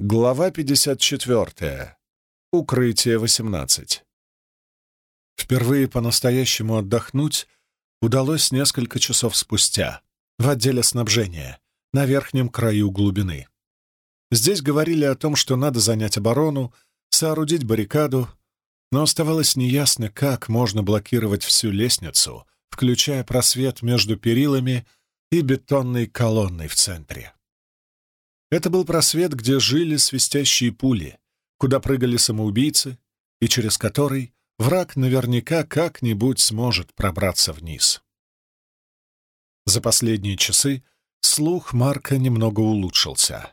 Глава 54. Укрытие 18. Впервые по-настоящему отдохнуть удалось несколько часов спустя, в отделе снабжения, на верхнем краю глубины. Здесь говорили о том, что надо занять оборону, соорудить баррикаду, но оставалось неясно, как можно блокировать всю лестницу, включая просвет между перилами и бетонной колонной в центре. Это был просвет, где жили свистящие пули, куда прыгали самоубийцы, и через который враг наверняка как-нибудь сможет пробраться вниз. За последние часы слух Марка немного улучшился.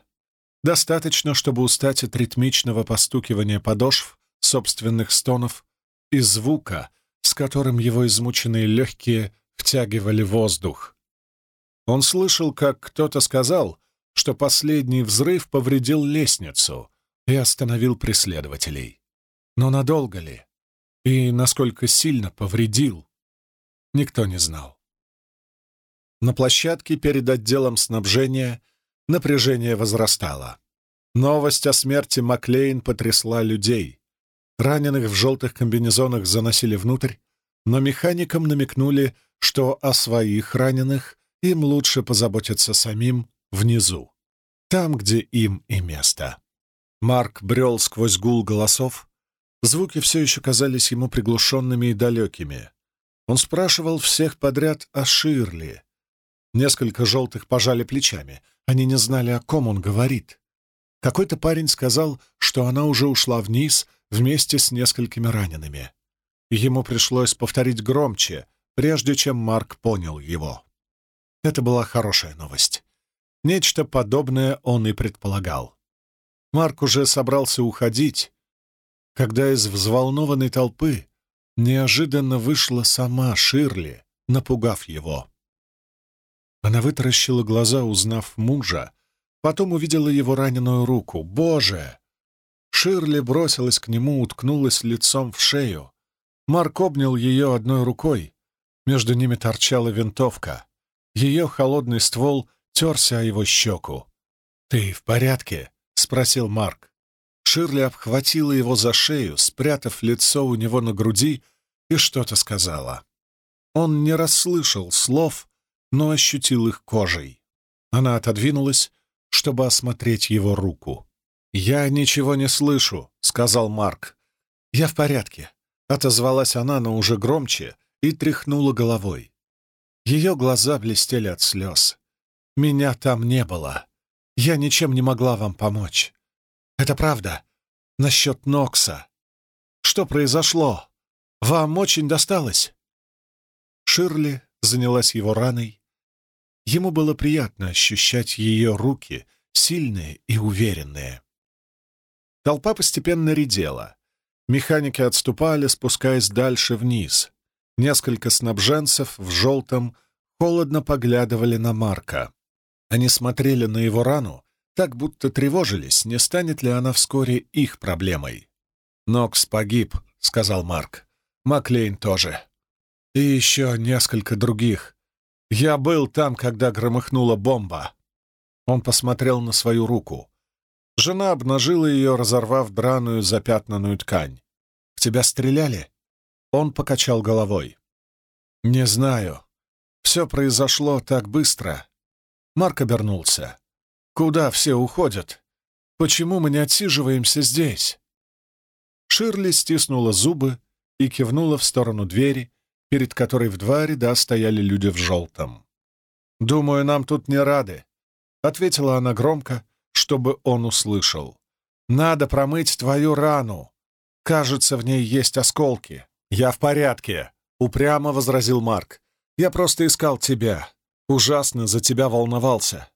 Достаточно, чтобы устать от ритмичного постукивания подошв, собственных стонов и звука, с которым его измученные легкие втягивали воздух. Он слышал, как кто-то сказал — что последний взрыв повредил лестницу и остановил преследователей. Но надолго ли? И насколько сильно повредил? Никто не знал. На площадке перед отделом снабжения напряжение возрастало. Новость о смерти Маклейн потрясла людей. Раненых в желтых комбинезонах заносили внутрь, но механикам намекнули, что о своих раненых им лучше позаботиться самим внизу, там, где им и место. Марк брел сквозь гул голосов. Звуки все еще казались ему приглушенными и далекими. Он спрашивал всех подряд о Ширли. Несколько желтых пожали плечами. Они не знали, о ком он говорит. Какой-то парень сказал, что она уже ушла вниз вместе с несколькими ранеными. Ему пришлось повторить громче, прежде чем Марк понял его. Это была хорошая новость. Нечто подобное он и предполагал. Марк уже собрался уходить, когда из взволнованной толпы неожиданно вышла сама Ширли, напугав его. Она вытаращила глаза, узнав мужа, потом увидела его раненую руку. «Боже!» Ширли бросилась к нему, уткнулась лицом в шею. Марк обнял ее одной рукой. Между ними торчала винтовка. Ее холодный ствол терся о его щеку. «Ты в порядке?» — спросил Марк. Ширли обхватила его за шею, спрятав лицо у него на груди, и что-то сказала. Он не расслышал слов, но ощутил их кожей. Она отодвинулась, чтобы осмотреть его руку. «Я ничего не слышу», — сказал Марк. «Я в порядке», — отозвалась она, но уже громче, и тряхнула головой. Ее глаза блестели от слез. Меня там не было. Я ничем не могла вам помочь. Это правда. Насчет Нокса. Что произошло? Вам очень досталось?» Ширли занялась его раной. Ему было приятно ощущать ее руки, сильные и уверенные. Толпа постепенно редела. Механики отступали, спускаясь дальше вниз. Несколько снабженцев в желтом холодно поглядывали на Марка. Они смотрели на его рану, так будто тревожились, не станет ли она вскоре их проблемой. «Нокс погиб», — сказал Марк. «Маклейн тоже. И еще несколько других. Я был там, когда громыхнула бомба». Он посмотрел на свою руку. Жена обнажила ее, разорвав драную запятнанную ткань. «В тебя стреляли?» Он покачал головой. «Не знаю. Все произошло так быстро. Марк обернулся. «Куда все уходят? Почему мы не отсиживаемся здесь?» Ширли стиснула зубы и кивнула в сторону двери, перед которой в два ряда стояли люди в желтом. «Думаю, нам тут не рады», — ответила она громко, чтобы он услышал. «Надо промыть твою рану. Кажется, в ней есть осколки». «Я в порядке», — упрямо возразил Марк. «Я просто искал тебя. Ужасно за тебя волновался.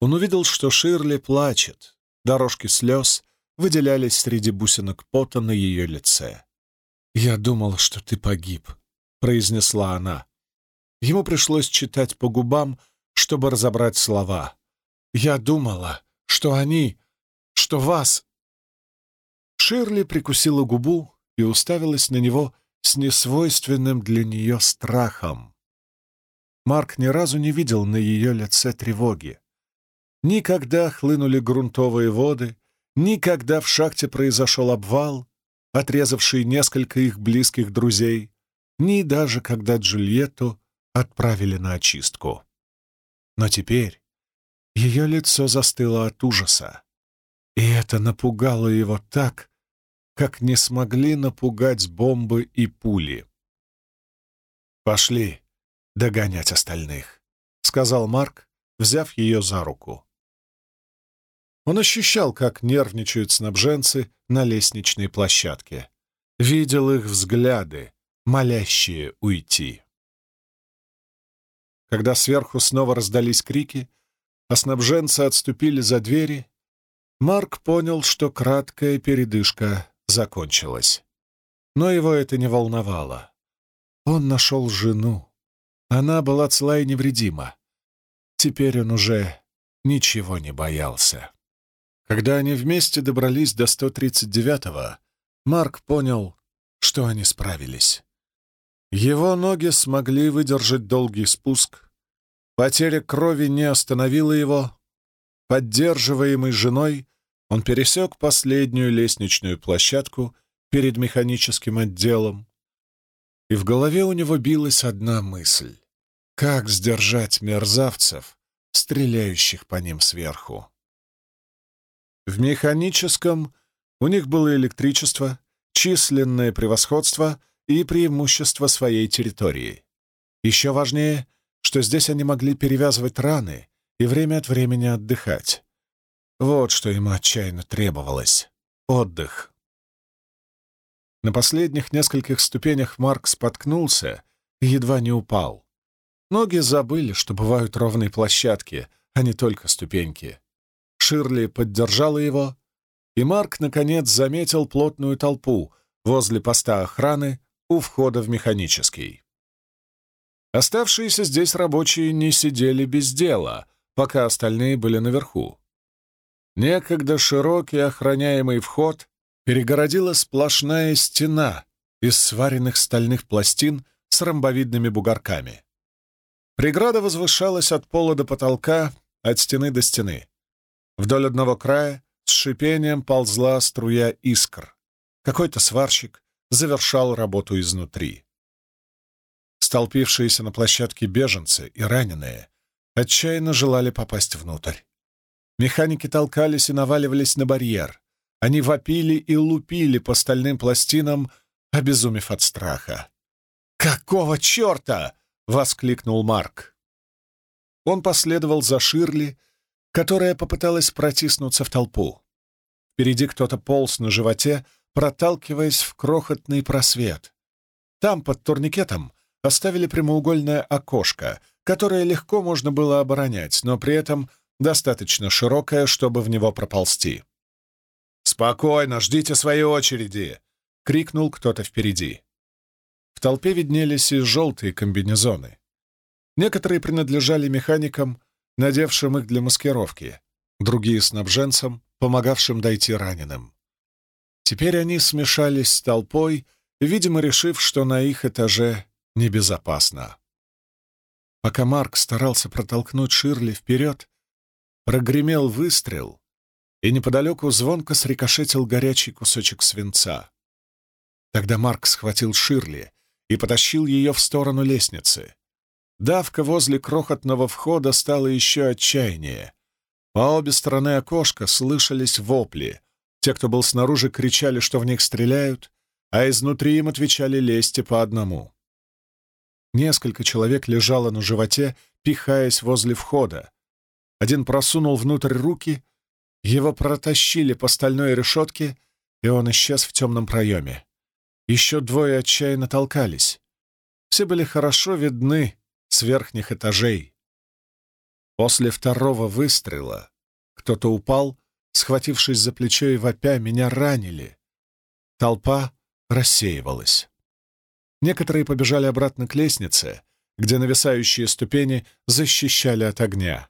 Он увидел, что Ширли плачет. Дорожки слез выделялись среди бусинок пота на ее лице. «Я думал, что ты погиб», — произнесла она. Ему пришлось читать по губам, чтобы разобрать слова. «Я думала, что они... что вас...» Ширли прикусила губу и уставилась на него с несвойственным для нее страхом. Марк ни разу не видел на ее лице тревоги. Никогда хлынули грунтовые воды, никогда в шахте произошел обвал, отрезавший несколько их близких друзей, ни даже когда Джульетту отправили на очистку. Но теперь ее лицо застыло от ужаса, и это напугало его так, как не смогли напугать бомбы и пули. «Пошли догонять остальных», — сказал Марк, взяв ее за руку. Он ощущал, как нервничают снабженцы на лестничной площадке. Видел их взгляды, молящие уйти. Когда сверху снова раздались крики, а снабженцы отступили за двери, Марк понял, что краткая передышка закончилась. Но его это не волновало. Он нашел жену. Она была цела и невредима. Теперь он уже ничего не боялся. Когда они вместе добрались до 139-го, Марк понял, что они справились. Его ноги смогли выдержать долгий спуск. Потеря крови не остановила его. Поддерживаемый женой, он пересек последнюю лестничную площадку перед механическим отделом. И в голове у него билась одна мысль — как сдержать мерзавцев, стреляющих по ним сверху. В механическом у них было электричество, численное превосходство и преимущество своей территории. Еще важнее, что здесь они могли перевязывать раны и время от времени отдыхать. Вот что ему отчаянно требовалось — отдых. На последних нескольких ступенях Марк споткнулся и едва не упал. Ноги забыли, что бывают ровные площадки, а не только ступеньки. Ширли поддержала его, и Марк, наконец, заметил плотную толпу возле поста охраны у входа в механический. Оставшиеся здесь рабочие не сидели без дела, пока остальные были наверху. Некогда широкий охраняемый вход перегородила сплошная стена из сваренных стальных пластин с ромбовидными бугорками. Преграда возвышалась от пола до потолка, от стены до стены. Вдоль одного края с шипением ползла струя искр. Какой-то сварщик завершал работу изнутри. Столпившиеся на площадке беженцы и раненые отчаянно желали попасть внутрь. Механики толкались и наваливались на барьер. Они вопили и лупили по стальным пластинам, обезумев от страха. «Какого черта?» — воскликнул Марк. Он последовал за Ширли, которая попыталась протиснуться в толпу. Впереди кто-то полз на животе, проталкиваясь в крохотный просвет. Там, под турникетом, оставили прямоугольное окошко, которое легко можно было оборонять, но при этом достаточно широкое, чтобы в него проползти. «Спокойно, ждите своей очереди!» — крикнул кто-то впереди. В толпе виднелись и желтые комбинезоны. Некоторые принадлежали механикам, надевшим их для маскировки, другие — снабженцам, помогавшим дойти раненым. Теперь они смешались с толпой, видимо, решив, что на их этаже небезопасно. Пока Марк старался протолкнуть Ширли вперед, прогремел выстрел, и неподалеку звонко срикошетил горячий кусочек свинца. Тогда Марк схватил Ширли и потащил ее в сторону лестницы. Давка возле крохотного входа стала еще отчаяннее. По обе стороны окошка слышались вопли. Те, кто был снаружи, кричали, что в них стреляют, а изнутри им отвечали лести по одному. Несколько человек лежало на животе, пихаясь возле входа. Один просунул внутрь руки, его протащили по стальной решетке, и он исчез в темном проеме. Еще двое отчаянно толкались. Все были хорошо видны с верхних этажей. После второго выстрела кто-то упал, схватившись за плечо и вопя, меня ранили. Толпа рассеивалась. Некоторые побежали обратно к лестнице, где нависающие ступени защищали от огня.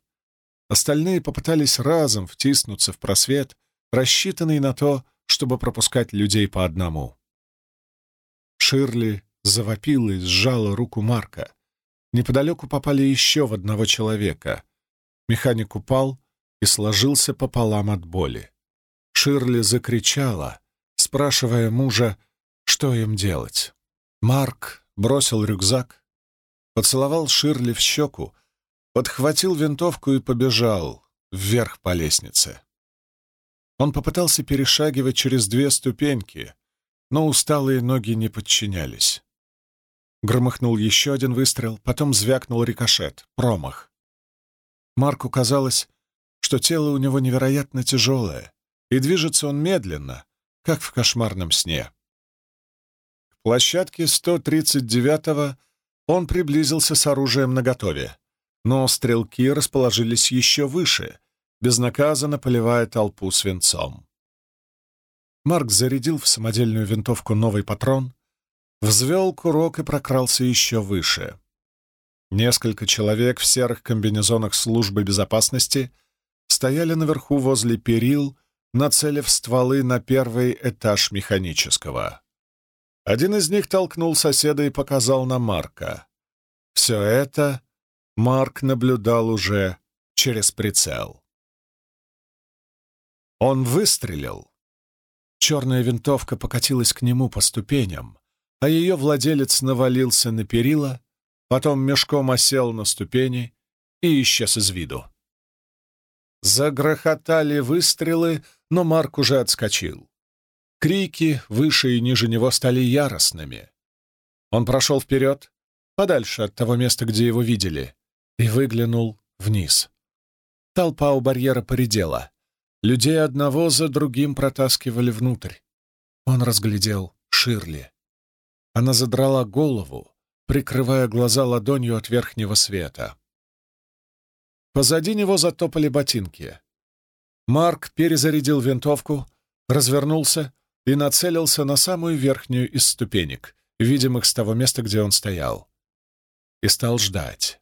Остальные попытались разом втиснуться в просвет, рассчитанный на то, чтобы пропускать людей по одному. Ширли завопила и сжала руку Марка. Неподалеку попали еще в одного человека. Механик упал, и сложился пополам от боли. Ширли закричала, спрашивая мужа, что им делать. Марк бросил рюкзак, поцеловал Ширли в щеку, подхватил винтовку и побежал вверх по лестнице. Он попытался перешагивать через две ступеньки, но усталые ноги не подчинялись. Громыхнул еще один выстрел, потом звякнул рикошет. Промах. Марку казалось, что тело у него невероятно тяжелое, и движется он медленно, как в кошмарном сне. К площадке 139-го он приблизился с оружием наготове, но стрелки расположились еще выше, безнаказанно поливая толпу свинцом. Марк зарядил в самодельную винтовку новый патрон, взвел курок и прокрался еще выше. Несколько человек в серых комбинезонах службы безопасности стояли наверху возле перил, нацелив стволы на первый этаж механического. Один из них толкнул соседа и показал на Марка. Все это Марк наблюдал уже через прицел. Он выстрелил. Черная винтовка покатилась к нему по ступеням, а ее владелец навалился на перила, потом мешком осел на ступени и исчез из виду. Загрохотали выстрелы, но Марк уже отскочил. Крики выше и ниже него стали яростными. Он прошел вперед, подальше от того места, где его видели, и выглянул вниз. Толпа у барьера поредела. Людей одного за другим протаскивали внутрь. Он разглядел Ширли. Она задрала голову, прикрывая глаза ладонью от верхнего света. Позади него затопали ботинки. Марк перезарядил винтовку, развернулся и нацелился на самую верхнюю из ступенек, видимых с того места, где он стоял. И стал ждать.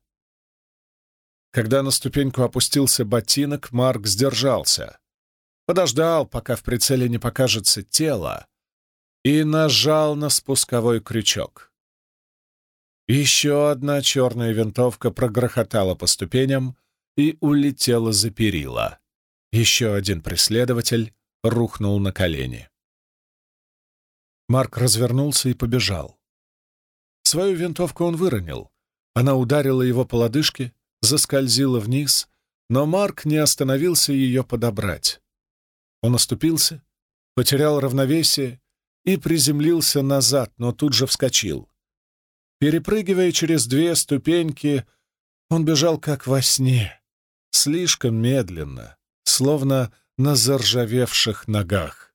Когда на ступеньку опустился ботинок, Марк сдержался. Подождал, пока в прицеле не покажется тело, и нажал на спусковой крючок. Еще одна черная винтовка прогрохотала по ступеням и улетела за перила. Еще один преследователь рухнул на колени. Марк развернулся и побежал. Свою винтовку он выронил. Она ударила его по лодыжке, заскользила вниз, но Марк не остановился ее подобрать. Он оступился, потерял равновесие и приземлился назад, но тут же вскочил. Перепрыгивая через две ступеньки, он бежал как во сне, слишком медленно, словно на заржавевших ногах.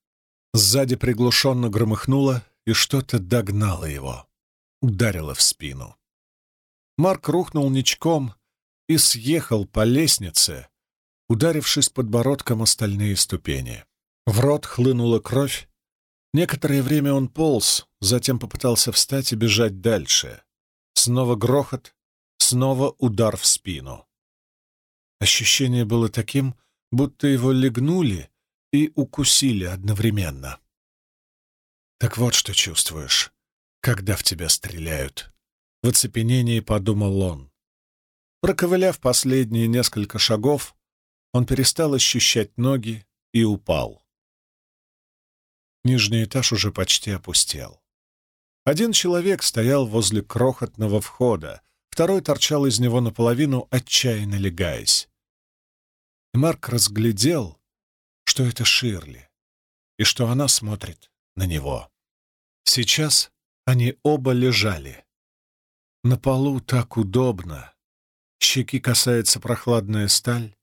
Сзади приглушенно громыхнуло, и что-то догнало его, ударило в спину. Марк рухнул ничком и съехал по лестнице, ударившись подбородком о стальные ступени. В рот хлынула кровь, Некоторое время он полз, затем попытался встать и бежать дальше. Снова грохот, снова удар в спину. Ощущение было таким, будто его легнули и укусили одновременно. Так вот что чувствуешь, когда в тебя стреляют. В оцепенении подумал он. Проковыляв последние несколько шагов, он перестал ощущать ноги и упал. Нижний этаж уже почти опустел. Один человек стоял возле крохотного входа, второй торчал из него наполовину, отчаянно легаясь. И Марк разглядел, что это Ширли, и что она смотрит на него. Сейчас они оба лежали. На полу так удобно. Щеки касается прохладная сталь.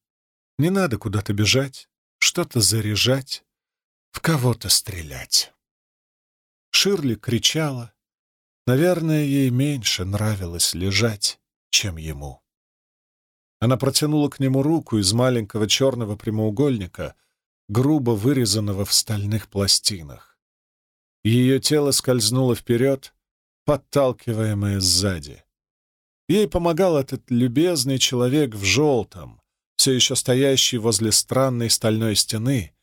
Не надо куда-то бежать, что-то заряжать в кого-то стрелять. Ширли кричала. Наверное, ей меньше нравилось лежать, чем ему. Она протянула к нему руку из маленького черного прямоугольника, грубо вырезанного в стальных пластинах. Ее тело скользнуло вперед, подталкиваемое сзади. Ей помогал этот любезный человек в желтом, все еще стоящий возле странной стальной стены,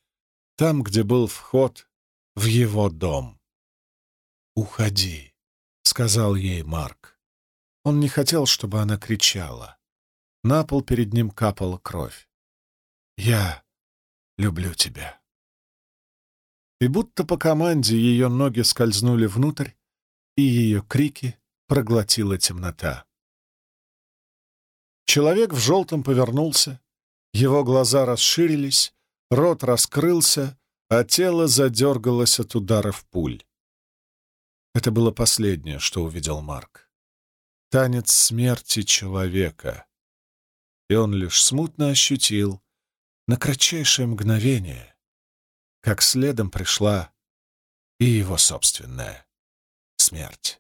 там, где был вход в его дом. «Уходи», — сказал ей Марк. Он не хотел, чтобы она кричала. На пол перед ним капала кровь. Я люблю тебя». И будто по команде ее ноги скользнули внутрь, и ее крики проглотила темнота. Человек в желтом повернулся, его глаза расширились, рот раскрылся, а тело задергалось от ударов пуль. Это было последнее, что увидел Марк. Танец смерти человека. И он лишь смутно ощутил на кратчайшее мгновение, как следом пришла и его собственная смерть.